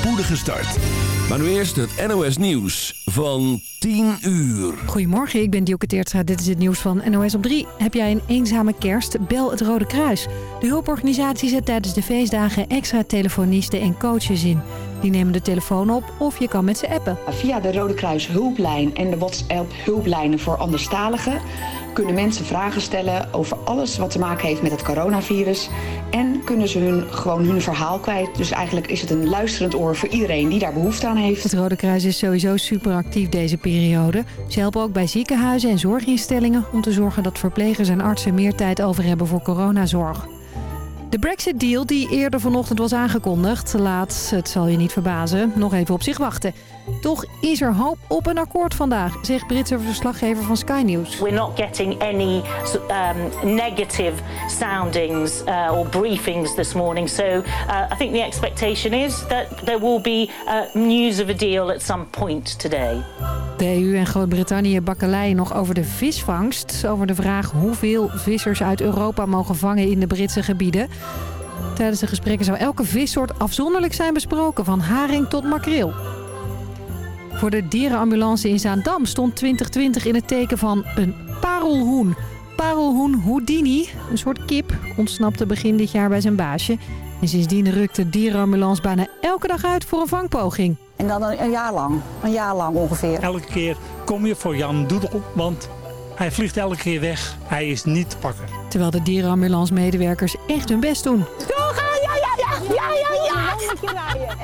spoedige start. Maar nu eerst het NOS Nieuws van 10 uur. Goedemorgen, ik ben Dielke Teertstra. Dit is het nieuws van NOS op 3. Heb jij een eenzame kerst? Bel het Rode Kruis. De hulporganisatie zet tijdens de feestdagen extra telefonisten en coaches in. Die nemen de telefoon op of je kan met ze appen. Via de Rode Kruis hulplijn en de WhatsApp hulplijnen voor anderstaligen kunnen mensen vragen stellen over alles wat te maken heeft met het coronavirus. En kunnen ze hun, gewoon hun verhaal kwijt. Dus eigenlijk is het een luisterend oor voor iedereen die daar behoefte aan heeft. Het Rode Kruis is sowieso super actief deze periode. Ze helpen ook bij ziekenhuizen en zorginstellingen om te zorgen dat verplegers en artsen meer tijd over hebben voor coronazorg. De Brexit-deal die eerder vanochtend was aangekondigd... laat, het zal je niet verbazen, nog even op zich wachten. Toch is er hoop op een akkoord vandaag, zegt Britse verslaggever van Sky News. We're not getting any um, negative soundings uh, or briefings this morning. So uh, I think the expectation is that there will be uh, news of a deal at some point today. De EU en Groot-Brittannië bakkeleien nog over de visvangst. Over de vraag hoeveel vissers uit Europa mogen vangen in de Britse gebieden. Tijdens de gesprekken zou elke vissoort afzonderlijk zijn besproken, van haring tot makreel. Voor de dierenambulance in Zaandam stond 2020 in het teken van een parelhoen. Parelhoen Houdini, een soort kip, ontsnapte begin dit jaar bij zijn baasje. En sindsdien rukt de dierenambulance bijna elke dag uit voor een vangpoging. En dan een, jaar lang, een jaar lang ongeveer. Elke keer kom je voor Jan Doedel, want hij vliegt elke keer weg. Hij is niet te pakken. Terwijl de dierenambulance medewerkers echt hun best doen. Ja, ja, ja, ja, ja, ja.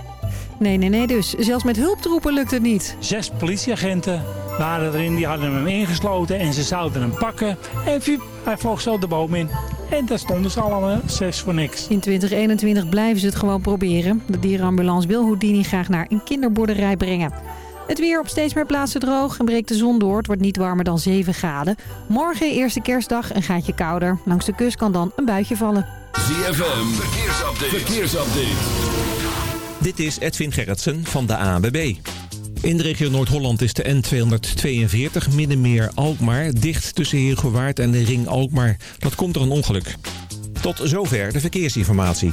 Nee, nee, nee dus. Zelfs met hulptroepen lukt het niet. Zes politieagenten waren erin, die hadden hem ingesloten en ze zouden hem pakken. En hij vloog zo de boom in. En daar stonden ze allemaal zes voor niks. In 2021 blijven ze het gewoon proberen. De dierenambulance wil Houdini graag naar een kinderboerderij brengen. Het weer op steeds meer plaatsen droog en breekt de zon door. Het wordt niet warmer dan 7 graden. Morgen, eerste kerstdag, een gaatje kouder. Langs de kust kan dan een buitje vallen. ZFM, verkeersupdate. verkeersupdate. Dit is Edwin Gerritsen van de ANWB. In de regio Noord-Holland is de N242 Middenmeer-Alkmaar dicht tussen Heergewaard en de Ring Alkmaar. Dat komt door een ongeluk. Tot zover de verkeersinformatie.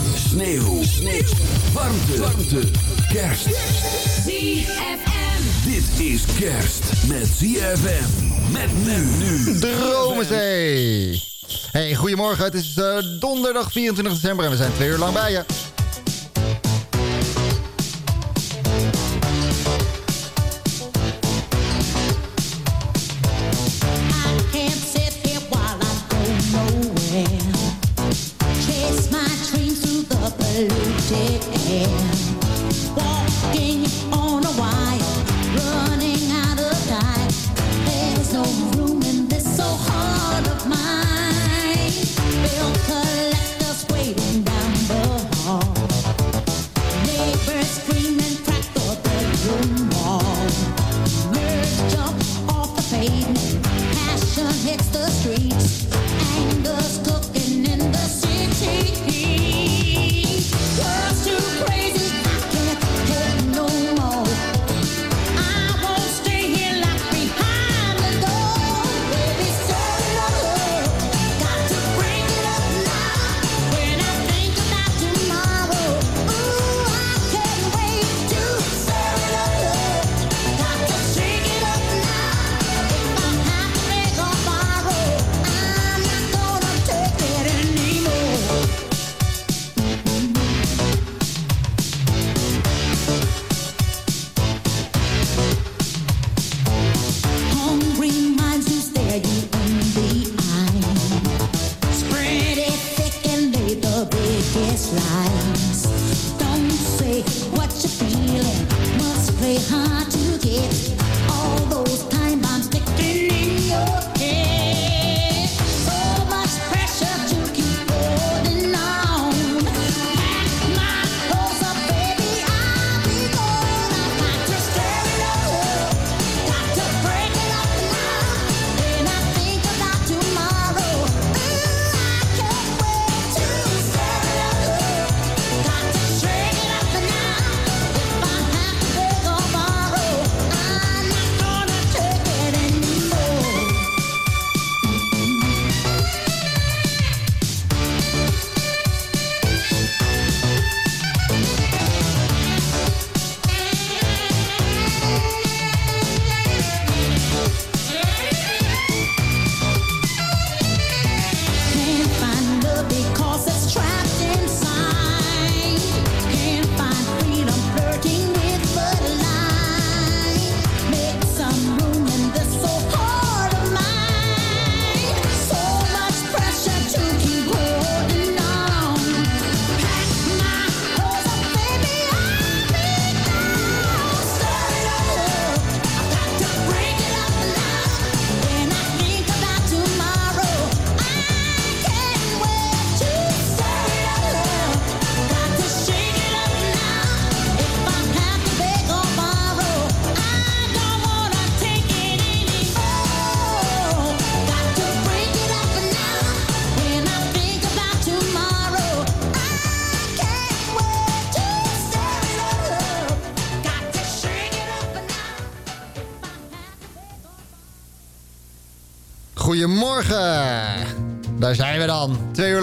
Sneeuw. Sneeuw. Warmte. Warmte. Kerst. ZFM. Dit is kerst met ZFM. Met men nu. Dromenzee. Hey, goedemorgen. Het is uh, donderdag 24 december en we zijn twee uur lang bij je.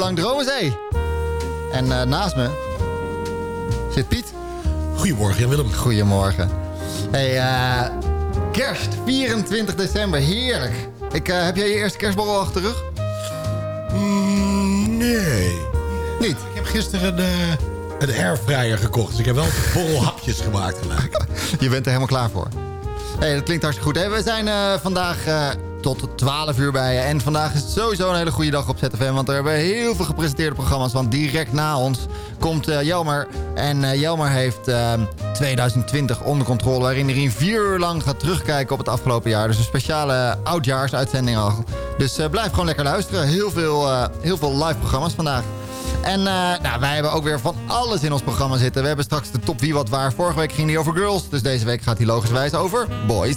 Lang Dromenzee. En eh, naast me zit Piet. Goedemorgen, Willem. Goedemorgen. Hey, eh, kerst, 24 december, heerlijk. Ik, eh, heb jij je eerste kerstborrel achter de rug? Mm, nee. Niet? Ik heb gisteren een, een airfryer gekocht. Dus ik heb wel borrelhapjes gemaakt gelijk. Je bent er helemaal klaar voor. Hey, dat klinkt hartstikke goed. Hey, we zijn vandaag tot 12 uur bij je. En vandaag is het sowieso een hele goede dag op ZFM. Want er hebben heel veel gepresenteerde programma's. Want direct na ons komt eh, Jelmer. En eh, Jelmer heeft eh, 2020 onder controle. Waarin hij vier uur lang gaat terugkijken op het afgelopen jaar. Dus een speciale oudjaarsuitzending al. Dus eh, blijf gewoon lekker luisteren. Heel veel, eh, heel veel live programma's vandaag. En eh, nou, wij hebben ook weer van alles in ons programma zitten. We hebben straks de top wie wat waar. Vorige week ging die over girls. Dus deze week gaat hij logischwijs over boys.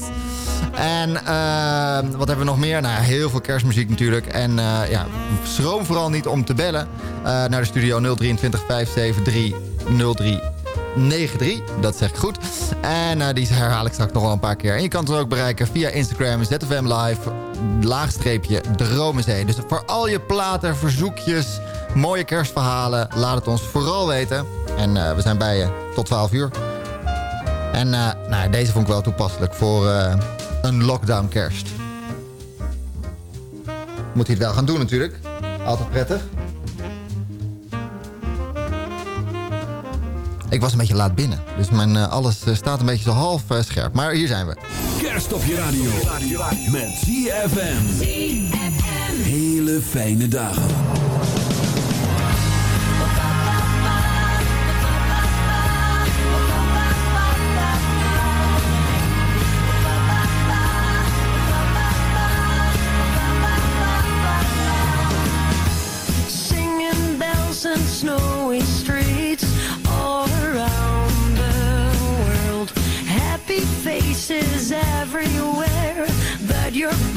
En eh, wat hebben we nog meer? Nou, heel veel kerstmuziek natuurlijk. En eh, ja, schroom vooral niet om te bellen eh, naar de studio 023 573 0393. Dat zeg ik goed. En eh, die herhaal ik straks nog wel een paar keer. En je kan het ook bereiken via Instagram, ZFM Live, laagstreepje Dromenzee. Dus voor al je platen, verzoekjes, mooie kerstverhalen, laat het ons vooral weten. En we zijn bij je tot 12 uur. En nou, deze vond ik wel toepasselijk voor een lockdown kerst. Moet hij het wel gaan doen natuurlijk. Altijd prettig. Ik was een beetje laat binnen. Dus mijn, eh, alles eh, staat een beetje zo half eh, scherp. Maar hier zijn we. Kerst op je radio. Met ZFM. Hele fijne dagen. your you're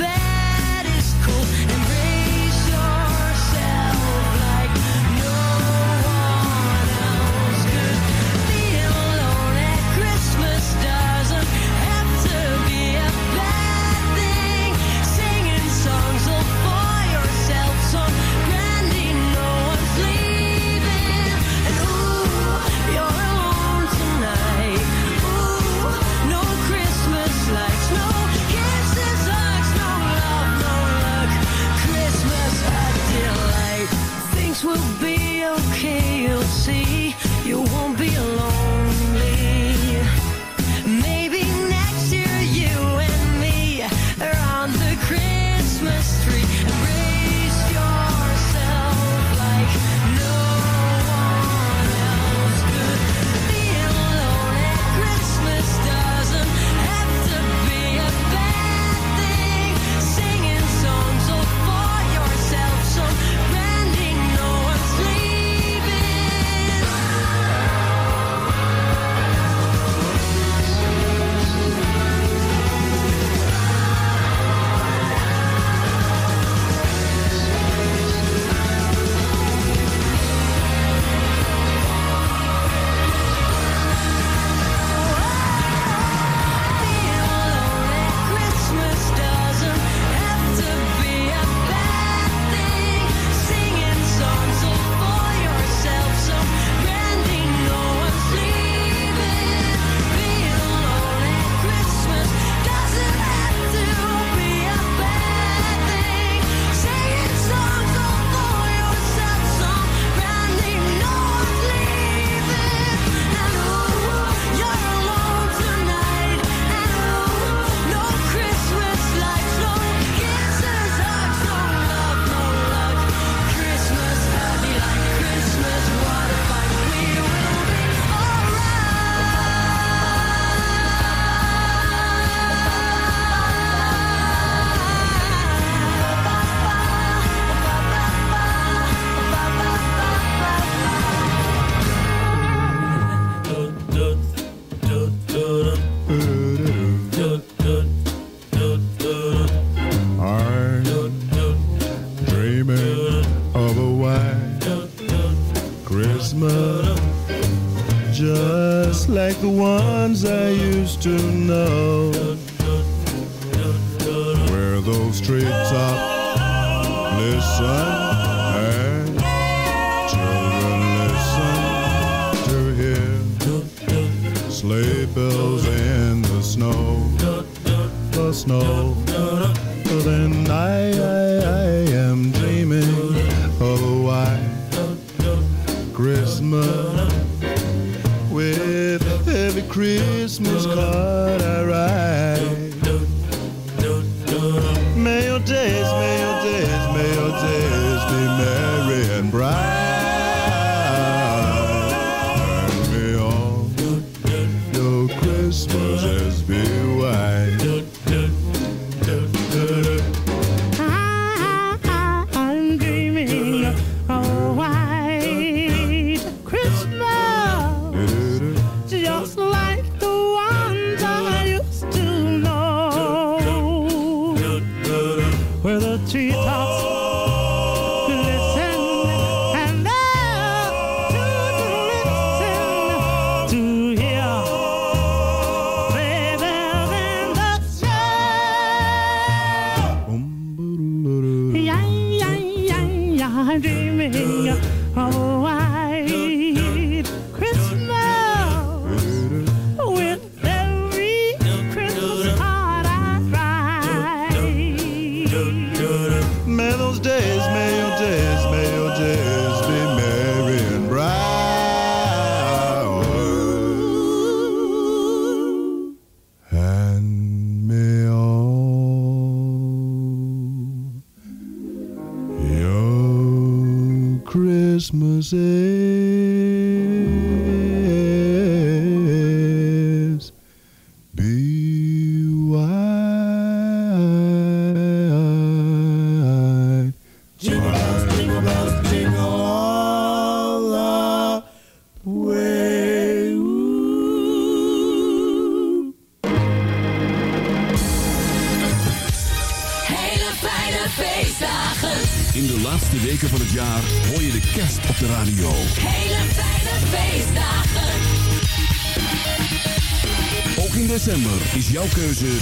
jouw keuze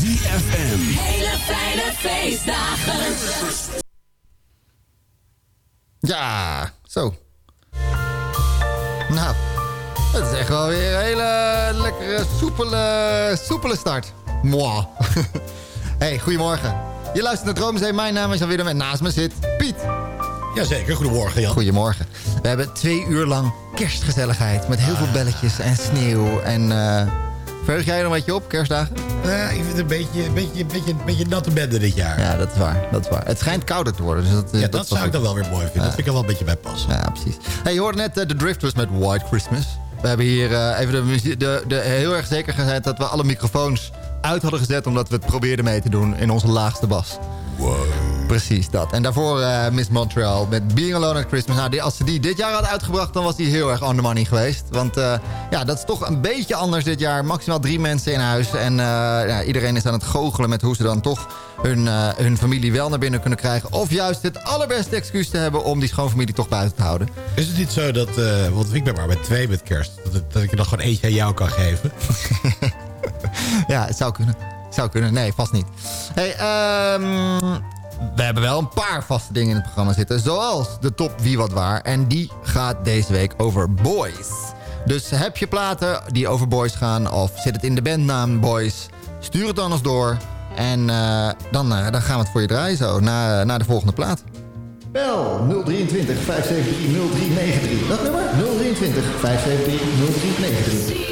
ZFM. Hele fijne feestdagen. Ja, zo. Nou, het is echt wel weer een hele lekkere, soepele, soepele start. Moi. hey, goedemorgen. Je luistert naar Droomzee. Mijn naam is alweer en naast me zit Piet. Jazeker, goedemorgen Jan. Goedemorgen. We hebben twee uur lang kerstgezelligheid. Met heel veel belletjes en sneeuw. En eh verheug jij er een beetje op, kerstdagen? Eh, ik vind het een beetje, een beetje, een beetje, een beetje natte bende dit jaar. Ja, dat is waar. Dat is waar. Het schijnt kouder te worden. Dus dat, Ja, dat, zou ik goed. dan wel weer mooi vinden. Dat vind ik er wel een beetje bij passen. Ja, precies. Hey, je hoorde net eh, de Drifters met White Christmas. We hebben hier eh, even de, de, de, heel erg zeker gezet dat we alle microfoons uit hadden gezet... omdat we het probeerden mee te doen in onze laagste bas. Precies dat. En daarvoor eh, Miss Montreal met Being Alone at Christmas. Nou, die, als ze die dit jaar had uitgebracht, dan was die heel erg on the money geweest. Want eh, ja, dat is toch een beetje anders dit jaar. Maximaal drie mensen in huis. En eh, ja, iedereen is aan het goochelen met hoe ze dan toch hun, hun familie wel naar binnen kunnen krijgen. Of juist het allerbeste excuus te hebben om die schoonfamilie toch buiten te houden. Is het niet zo dat, want ik ben maar met twee met kerst, dat, dat ik er nog gewoon eentje aan jou kan geven? Ja, het zou kunnen. Zou kunnen. Nee, vast niet. Hey, ehm, we hebben wel een paar vaste dingen in het programma zitten. Zoals de top Wie Wat Waar. En die gaat deze week over boys. Dus heb je platen die over boys gaan... of zit het in de bandnaam boys... stuur het dan eens door. En eh, dan, eh, dan gaan we het voor je draaien zo, na, na de volgende plaat. Bel 023 573 0393. Dat nummer? 023 573 0393.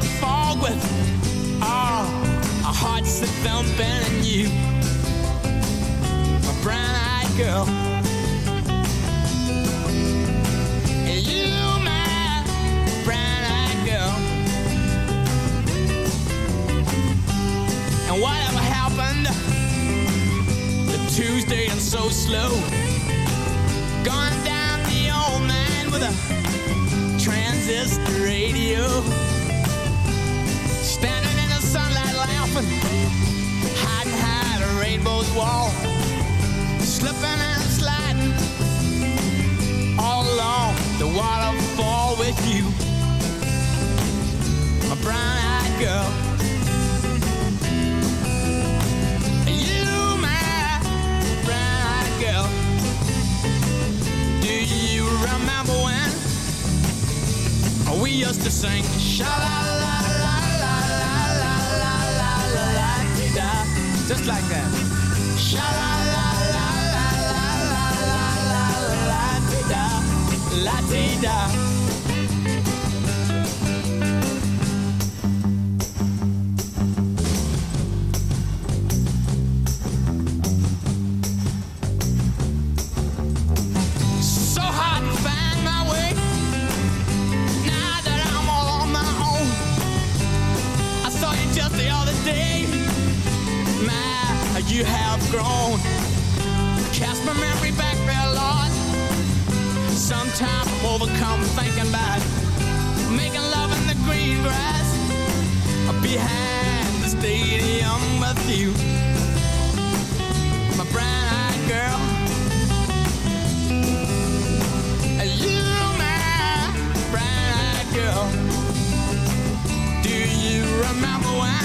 like fall with ah, all our hearts that thumping and you, a brown-eyed girl. And you, my brown-eyed girl. And whatever happened, the Tuesday and so slow. those walls, slipping and sliding all along the waterfall with you, my brown-eyed girl. You, my brown-eyed girl. Do you remember when we used to sing sha la la? just like that. La-dee-da. Grown. Cast my memory back there, Lord. Sometimes I'm overcome thinking about making love in the green grass behind the stadium with you. My brown-eyed girl. You, my brown-eyed girl. Do you remember when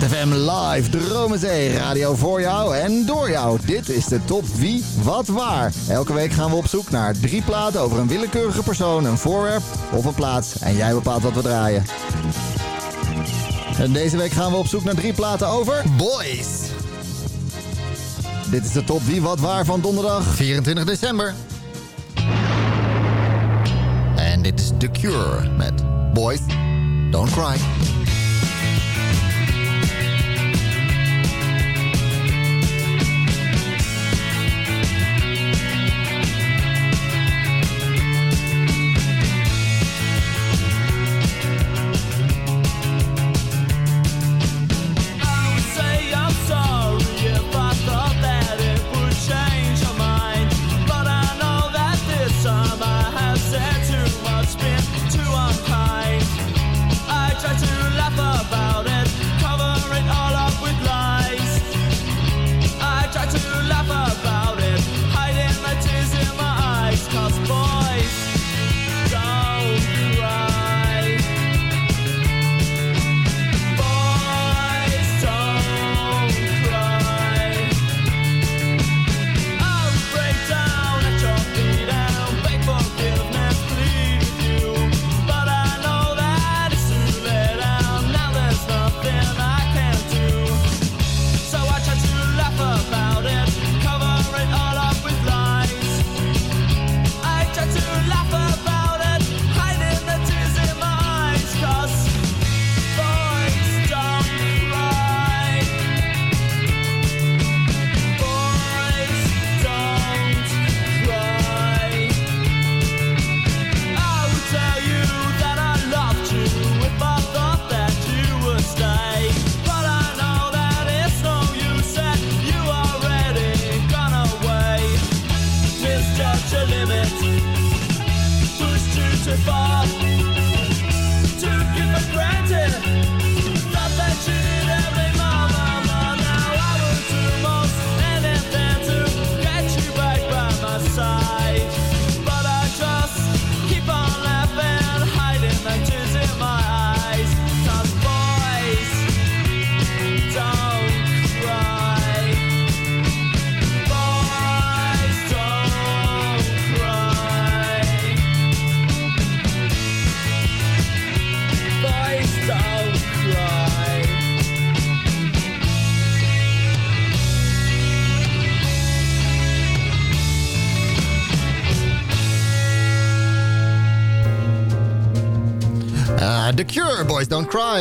ZFM Live, Dromenzee, radio voor jou en door jou. Dit is de top Wie, Wat, Waar. Elke week gaan we op zoek naar drie platen over een willekeurige persoon, een voorwerp of een plaats. En jij bepaalt wat we draaien. En deze week gaan we op zoek naar drie platen over... Boys. Dit is de top Wie, Wat, Waar van donderdag 24 december. En dit is The Cure met Boys, Don't Cry.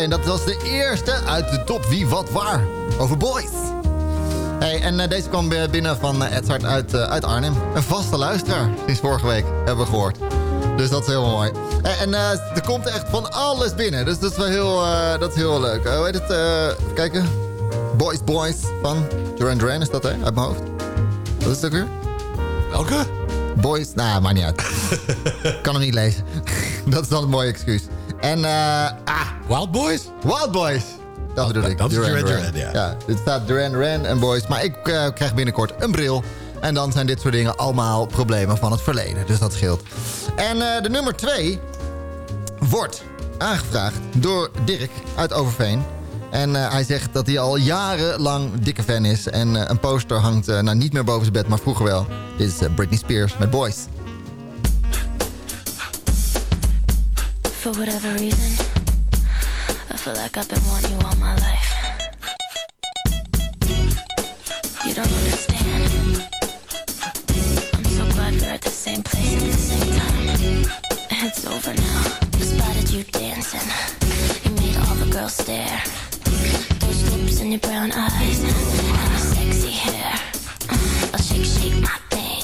En dat was de eerste uit de top Wie Wat Waar over boys. Hey, en eh, deze kwam binnen van uh, Edzard uit, uh, uit Arnhem. Een vaste luisteraar, sinds vorige week, hebben we gehoord. Dus dat is heel mooi. En er komt echt van alles binnen. Dus dat is wel heel, dat is heel leuk. hoe heet het? even kijken. Boys Boys van Duran Duran is dat, hè? Uit mijn hoofd. Wat is het ook weer? Welke? Boys, nou, nah, maakt niet uit. kan hem niet lezen. dat is dan een mooie excuus. En, eh... ah, Wild Boys? Wild Boys. Dat bedoel ik. Dat is Duran Duran, ja. ja. Dit staat Duran Duran en Boys. Maar ik uh, krijg binnenkort een bril. En dan zijn dit soort dingen allemaal problemen van het verleden. Dus dat scheelt. En uh, de nummer 2 wordt aangevraagd door Dirk uit Overveen. En uh, hij zegt dat hij al jarenlang dikke fan is. En een poster hangt nou niet meer boven zijn bed, maar vroeger wel. Dit is Britney Spears met Boys. For whatever reason, I feel like I've been wanting you all my life. You don't understand. I'm so glad we're at the same place at the same time. It's over now. I spotted you dancing. You made all the girls stare. Those lips and your brown eyes and your sexy hair. I'll shake, shake my thing.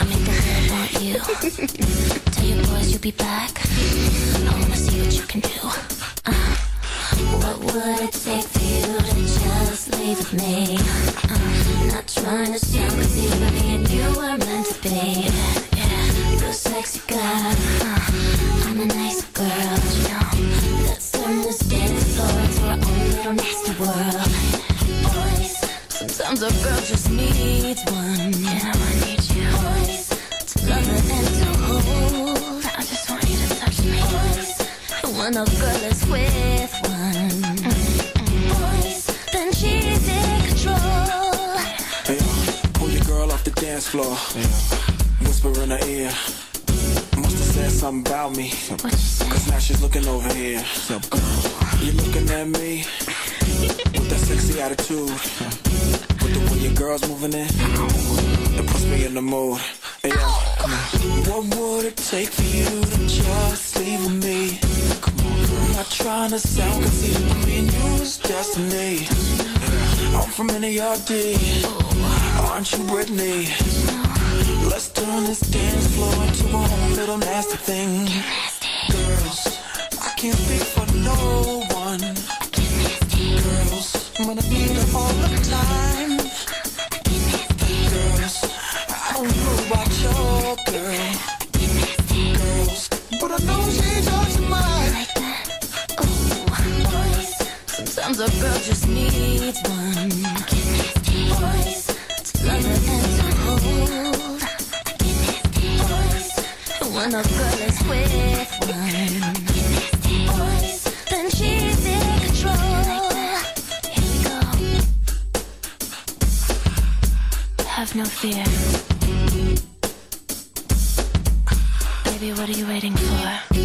I want you. Tell your boys you'll be back. I wanna see what you can do. Uh, what would it take for you to just leave with me? Uh, not trying to sound crazy, but me and you were meant to be. Yeah, you're sexy guy. Uh, I'm a nice girl, you know. Let's turn this dance floor into our own little nasty world. Boys, sometimes a girl just needs one. Yeah, I need you. To and to hold. I just want you to touch me. Boys, a girl is with one. Then she's in control. Pull your girl off the dance floor. Whisper in her ear. Must have said something about me. Cause now she's looking over here. You looking at me with that sexy attitude. With the way your girl's moving in. It puts me in the mood. Hey, yo, on. What would it take for you to just leave with me? Come on. I'm not trying to sound conceited. I mean, you is destiny. I'm from NARD. Aren't you Britney? Let's turn this dance floor into a whole little nasty thing. Girls, I can't speak for no one. Girls, I'm gonna need it all the time. She's yours and mine. Boys, sometimes a girl just needs one. To love and to hold. When a girl is with one. Then she's in control. Have no fear. What are you waiting for?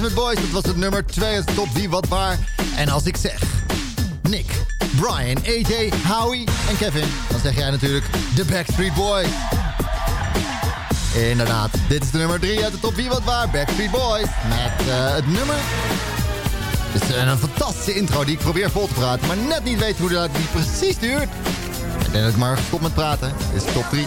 Met Boys. Dat was het nummer 2 uit de top wie wat waar. En als ik zeg Nick, Brian, AJ, Howie en Kevin... dan zeg jij natuurlijk de Backstreet Boys. Inderdaad, dit is de nummer 3 uit de top wie wat waar. Backstreet Boys met eh, het nummer... Het is een fantastische intro die ik probeer vol te praten... maar net niet weet hoe dat die precies duurt. Ik denk dat ik maar stop met praten. Dit is top 3.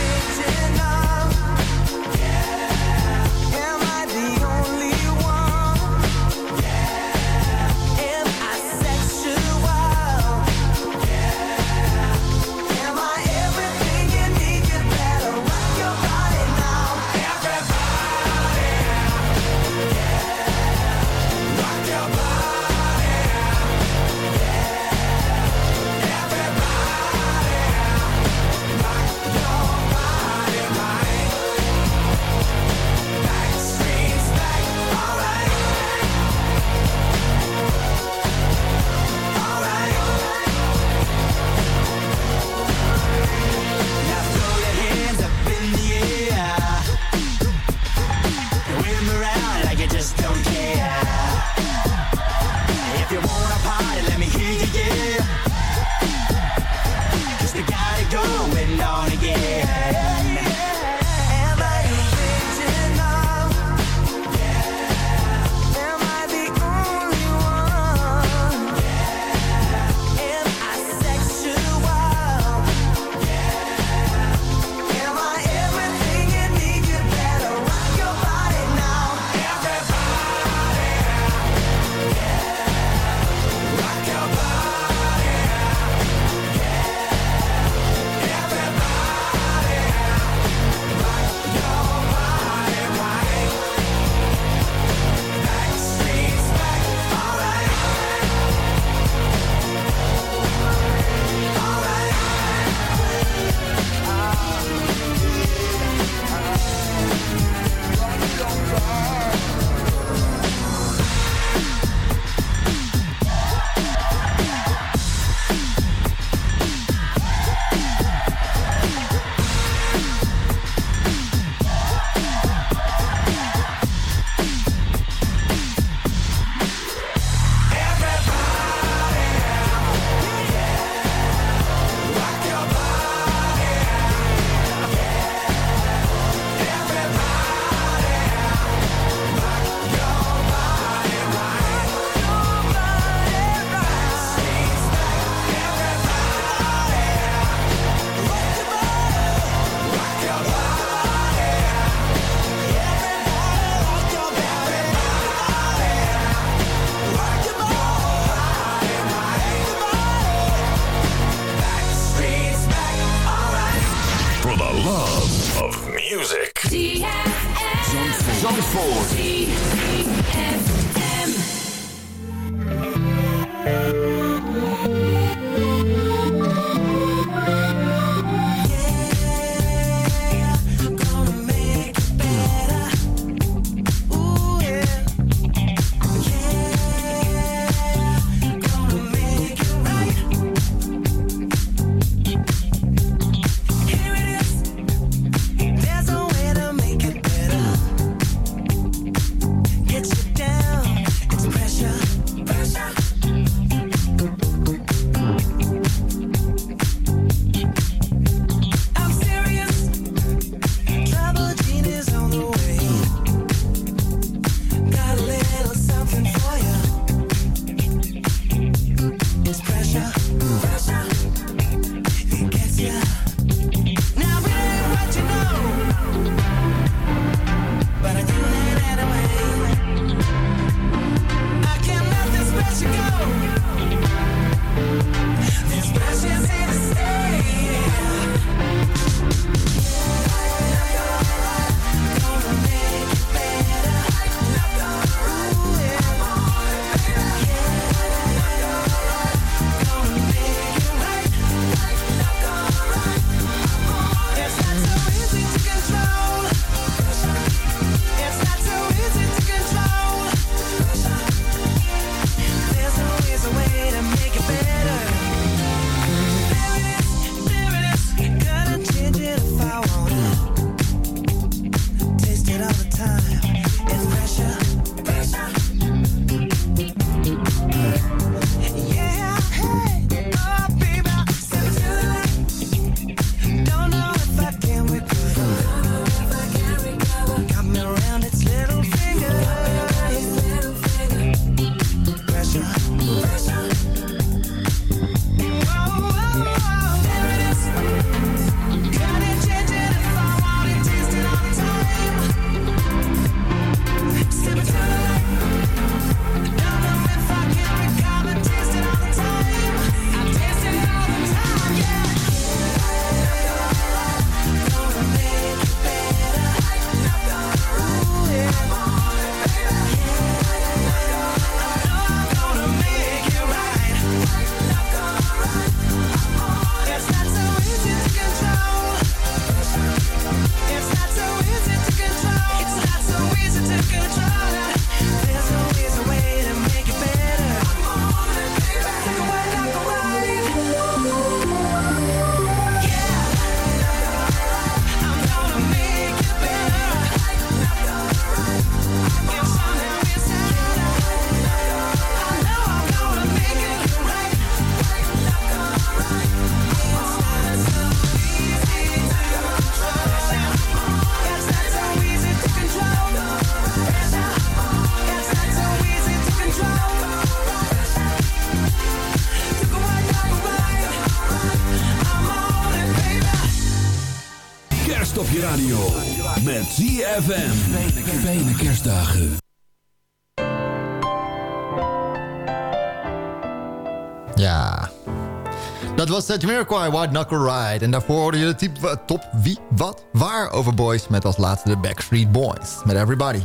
was uh, Jamiroquai, White Knuckle Ride. En daarvoor hoorde je de type top wie, wat, waar over boys... met als laatste de Backstreet Boys met Everybody.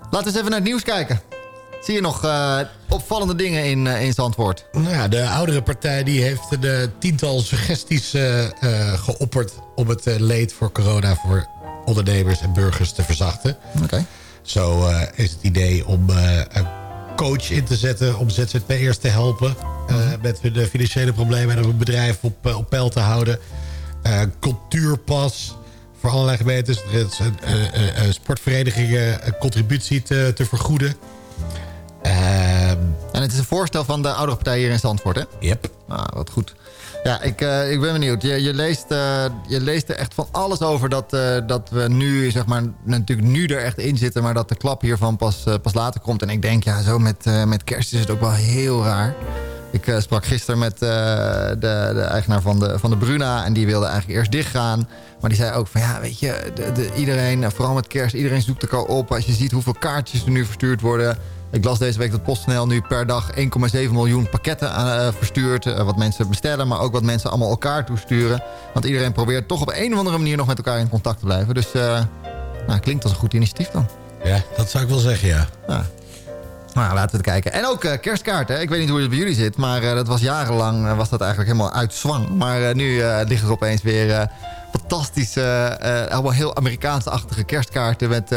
Laten we eens even naar het nieuws kijken. Zie je nog uh, opvallende dingen in, uh, in Zandvoort? Nou ja, de oudere partij die heeft de tiental suggesties uh, geopperd... om het leed voor corona voor ondernemers en burgers te verzachten. Oké. Zo is het idee om coach in te zetten om ZZP'ers te helpen... met hun financiële problemen en om een bedrijf op, op peil te houden. cultuurpas voor allerlei gemeentes. sportverenigingen een contributie te, te vergoeden. Uh, en het is een voorstel van de oudere partij hier in Zandvoort, hè? Yep. Ah, wat goed. Ja, ik, uh, ik ben benieuwd. Je, je, leest, uh, je leest er echt van alles over dat, uh, dat we nu, zeg maar, natuurlijk nu er echt in zitten... maar dat de klap hiervan pas, pas later komt. En ik denk, ja, zo met, met kerst is het ook wel heel raar. Ik sprak gisteren met de, de eigenaar van de, van de Bruna... en die wilde eigenlijk eerst dichtgaan. Maar die zei ook van, ja, weet je, de, de, iedereen, vooral met kerst... iedereen zoekt elkaar op. Als je ziet hoeveel kaartjes er nu verstuurd worden... Ik las deze week dat PostNL nu per dag 1,7 miljoen pakketten uh, verstuurt. Wat mensen bestellen, maar ook wat mensen allemaal elkaar toesturen. Want iedereen probeert toch op een of andere manier nog met elkaar in contact te blijven. Dus nou, klinkt als een goed initiatief dan. Ja, dat zou ik wel zeggen, ja. ja. Nou, laten we het kijken. En ook kerstkaarten. Ik weet niet hoe het bij jullie zit, maar dat was jarenlang was dat eigenlijk helemaal uit zwang. Maar nu liggen er opeens weer fantastische, allemaal heel Amerikaans-achtige kerstkaarten... met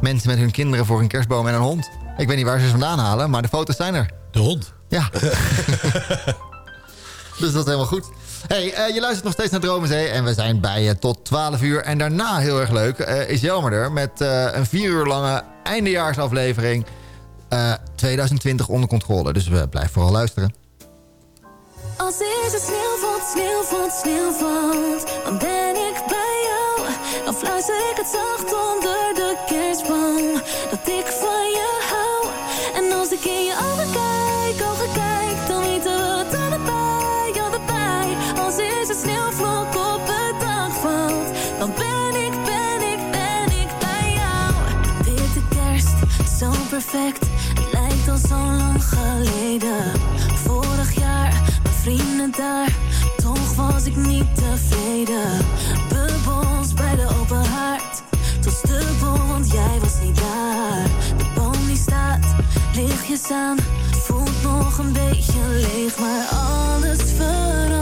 mensen met hun kinderen voor een kerstboom en een hond. Ik weet niet waar ze ze vandaan halen, maar de foto's zijn er. De hond? Ja. dus dat is helemaal goed. Hey, uh, je luistert nog steeds naar Dromenzee en we zijn bij je tot 12 uur. En daarna, heel erg leuk, uh, is Jelmer er met uh, een vier uur lange eindejaarsaflevering 2020 onder controle. Dus we blijven vooral luisteren. Als is het sneeuw valt, sneeuw valt, sneeuw valt, dan ben ik bij jou. Dan fluister ik het zacht onder de kerstboom, dat ik van je hou. En als ik in je ogen kijk, ogen kijk, dan weten we het allebei, allebei. Als is het sneeuwvlok op het dak valt, dan ben ik, ben ik, ben ik bij jou. Witte kerst, zo perfect, geleden. Vorig jaar, mijn vrienden daar, toch was ik niet tevreden. Bubbels bij de open haard, tot dubbel, want jij was niet daar. De boom die staat, lichtjes aan, voelt nog een beetje leeg, maar alles verandert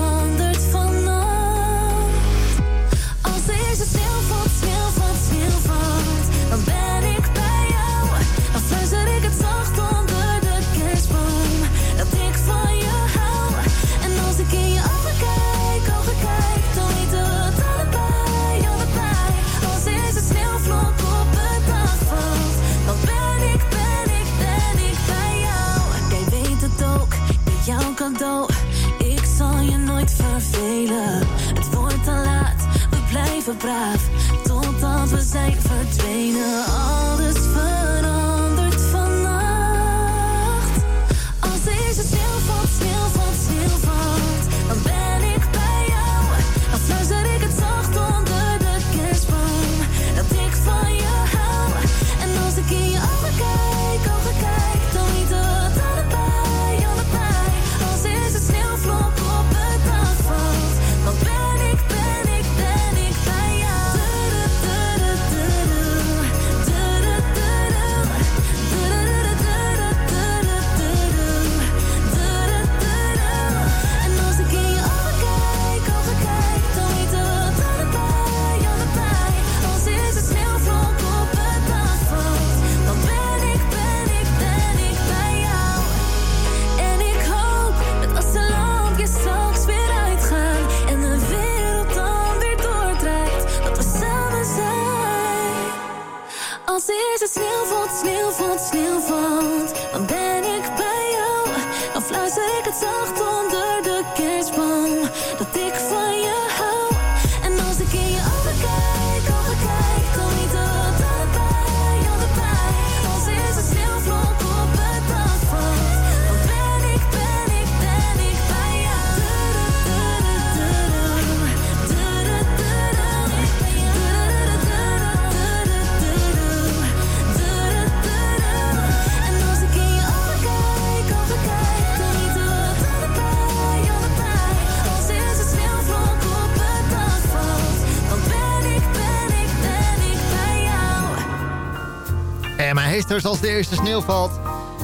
heesters als de eerste sneeuw valt.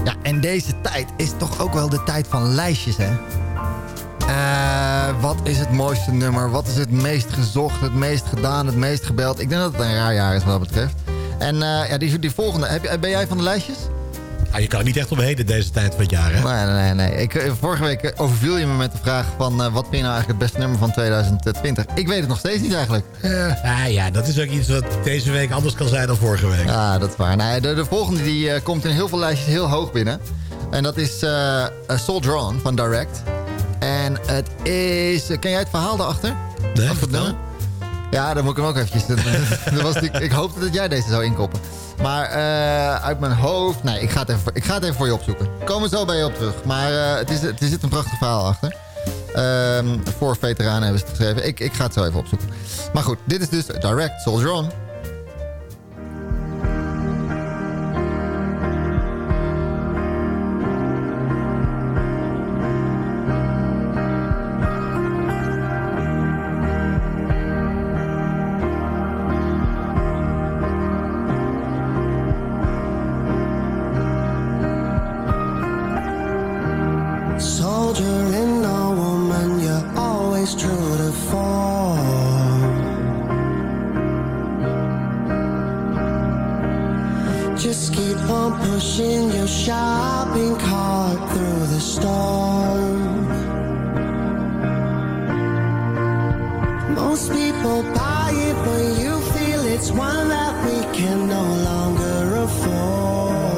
Ja, en deze tijd is toch ook wel de tijd van lijstjes, hè? Eh, wat is het mooiste nummer? Wat is het meest gezocht, het meest gedaan, het meest gebeld? Ik denk dat het een raar jaar is wat dat betreft. En eh, ja, die, die volgende, heb, ben jij van de lijstjes? Ah, je kan niet echt omheen deze tijd van het jaar, hè? Nee, nee, nee. Ik, eh, vorige week eh, overviel je me met de vraag van... eh, wat vind je nou eigenlijk het beste nummer van 2020? Ik weet het nog steeds niet eigenlijk. Ah ja, dat is ook iets wat deze week anders kan zijn dan vorige week. Ja, dat is waar. Nee, de, de volgende die komt in heel veel lijstjes heel hoog binnen. En dat is Soldier On van Direct. En het is... Ken jij het verhaal daarachter? Nee, Achter het nummer? Ja, dan moet ik hem ook eventjes... dat, dat was ik hoopte dat jij deze zou inkoppen. Maar eh, uit mijn hoofd... Nee, ik ga, het even, ik ga het even voor je opzoeken. Komen zo bij je op terug. Maar eh, het is, er zit een prachtig verhaal achter. Ehm, voor veteranen hebben ze geschreven. Ik, ik ga het zo even opzoeken. Maar goed, dit is dus Direct Soldier On. Most people buy it when you feel it's one that we can no longer afford.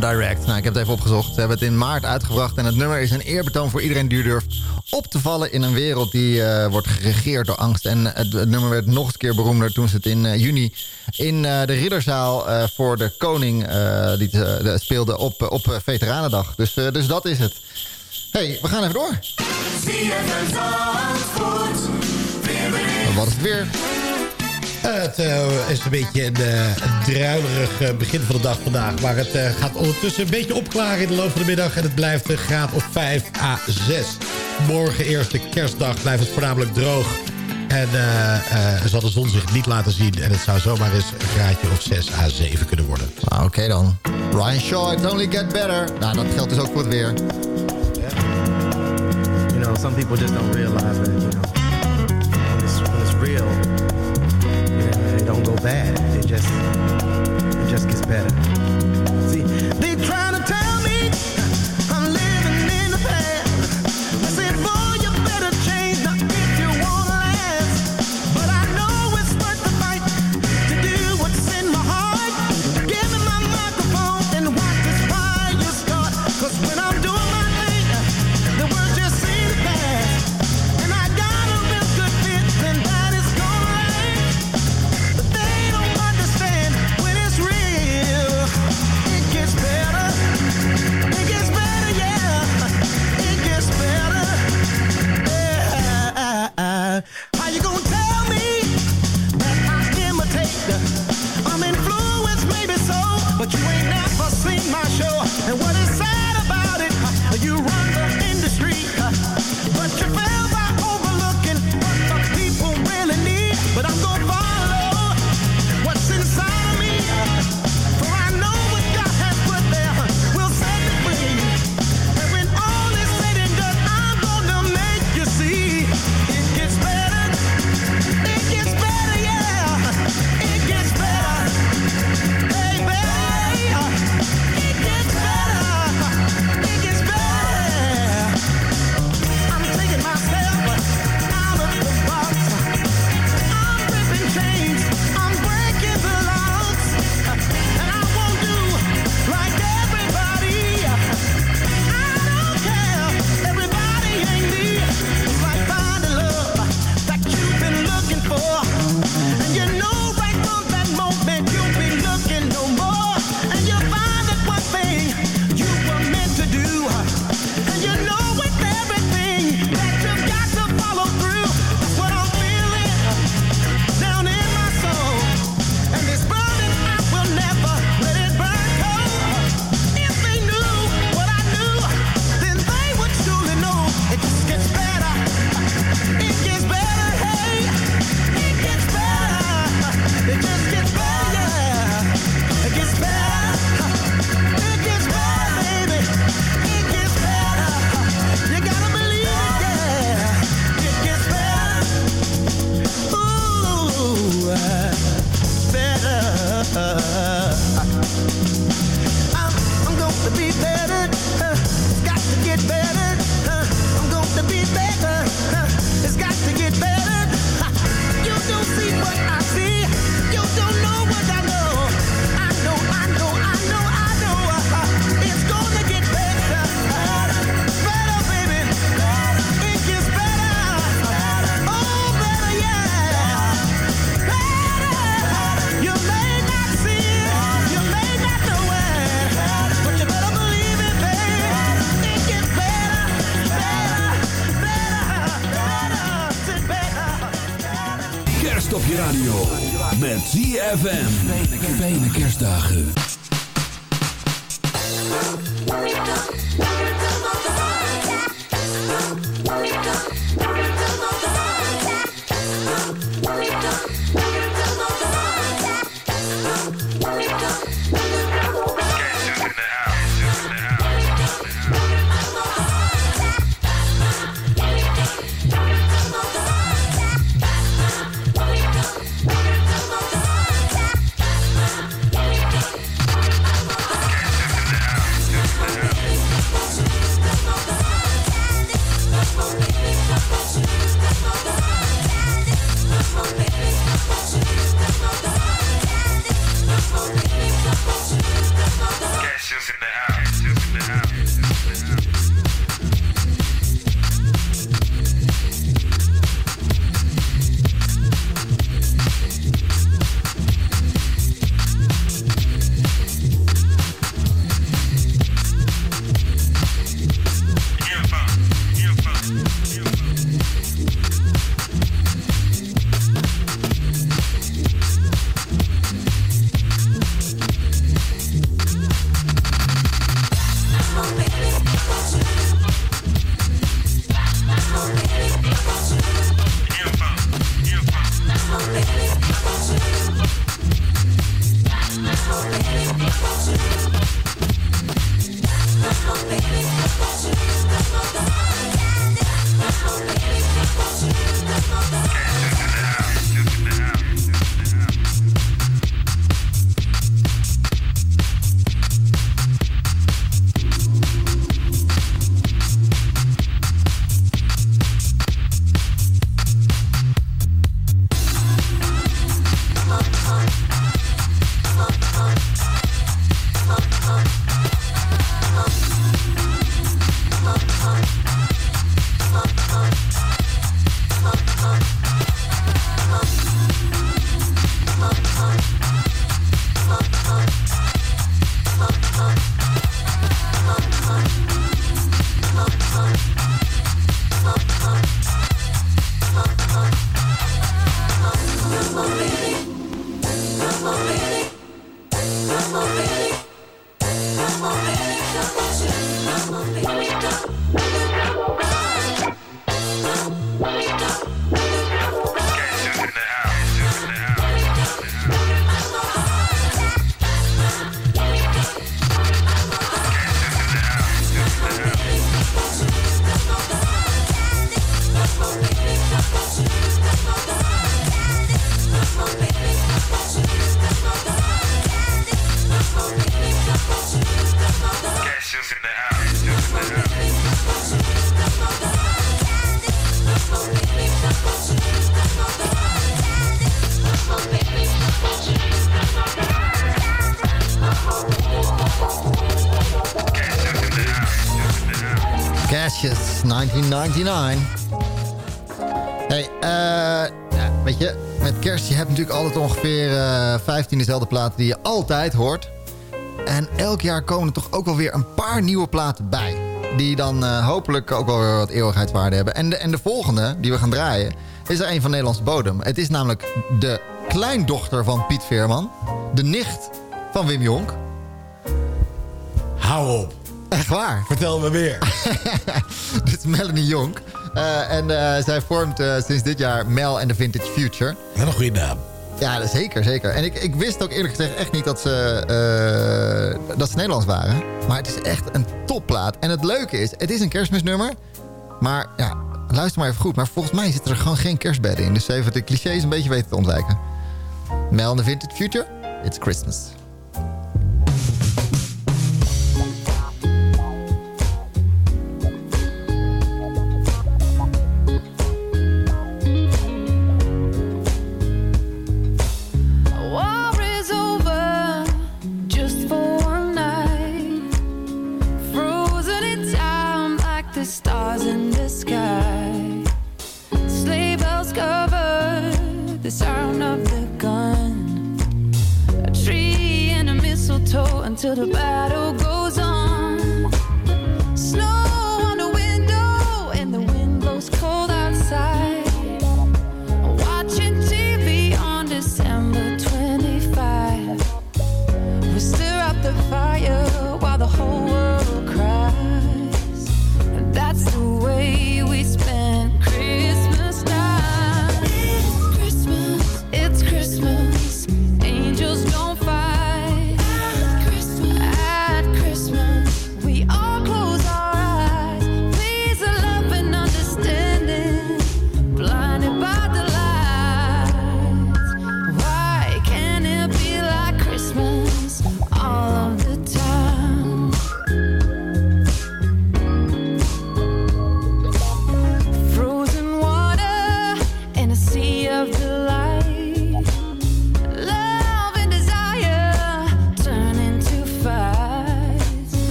Direct. Nou, ik heb het even opgezocht. Ze hebben het in maart uitgebracht. En het nummer is een eerbetoon voor iedereen die durft op te vallen in een wereld die eh, wordt geregeerd door angst. En het, het nummer werd nog eens een keer beroemder toen ze het in eh, juni in eh, de Ridderzaal voor de koning die speelde op, op Veteranendag. Dus, dus dat is het. hey, we gaan even door. Wat is het weer? het eh, is een beetje een uh, druilerig eh, begin van de dag vandaag. Maar het gaat ondertussen een beetje opklaren in de loop van de middag. En het blijft een graad of 5 à 6. Morgen eerste kerstdag blijft het voornamelijk droog. En zal de zon zich niet laten zien. En het zou zomaar eens een graadje of 6 à 7 kunnen worden. Ah, Oké dan. Ryan Shaw, it only get better. Nou, dat geldt dus ook voor het weer. Yeah. You know, some people just don't realize that, you know. When it's, it's real... bad. It just, it just gets better. See, they trying to tell. Mama. 1999. Hey, eh, ja, weet je, met kerst, je hebt natuurlijk altijd ongeveer eh 15 dezelfde platen die je altijd hoort. En elk jaar komen er toch ook wel weer een paar nieuwe platen bij. Die dan eh, hopelijk ook wel weer wat eeuwigheidswaarde hebben. En de, en de volgende, die we gaan draaien, is er een van Nederlandse bodem. Het is namelijk de kleindochter van Piet Veerman. De nicht van Wim Jonk. Hou op. Echt waar. Vertel me meer. Melanie Jonk. Eh, en eh, zij vormt eh, sinds dit jaar Mel en the Vintage Future. Wat een goede naam. Ja, zeker, zeker. En ik, ik wist ook eerlijk gezegd echt niet dat ze, dat ze Nederlands waren. Maar het is echt een topplaat. En het leuke is, het is een kerstmisnummer. Maar ja, luister maar even goed. Maar volgens mij zitten er gewoon geen kerstbedden in. Dus even de clichés een beetje weten te ontwijken. Mel and the Vintage Future, it's Christmas.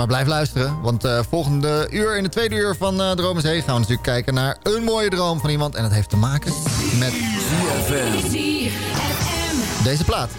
Maar blijf luisteren, want eh, volgende uur, in de tweede uur van eh, uh, Zee... gaan we natuurlijk kijken naar een mooie droom van iemand. En dat heeft te maken met... Deze plaat.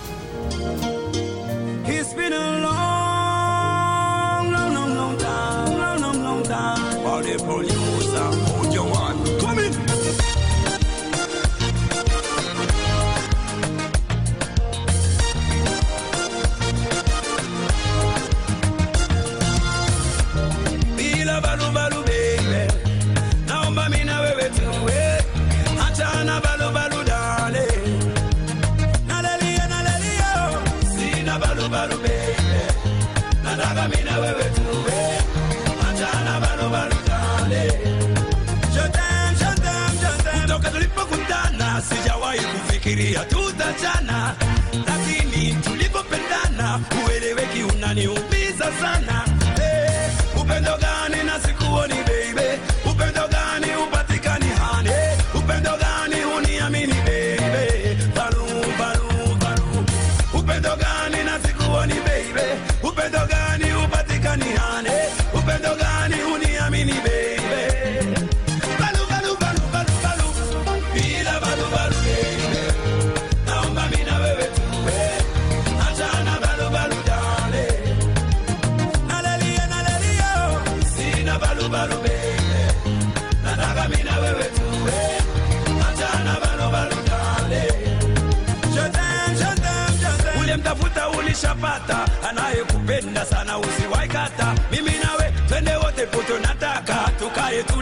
bano bende nataka mina wewe tuwe achana bano balutane toka tulipokutana sijawahi kufikiria tutachana, lakini tulipopendana ueleweki unaniumiza sana. Hey, upendo gani na sikuoni baby tous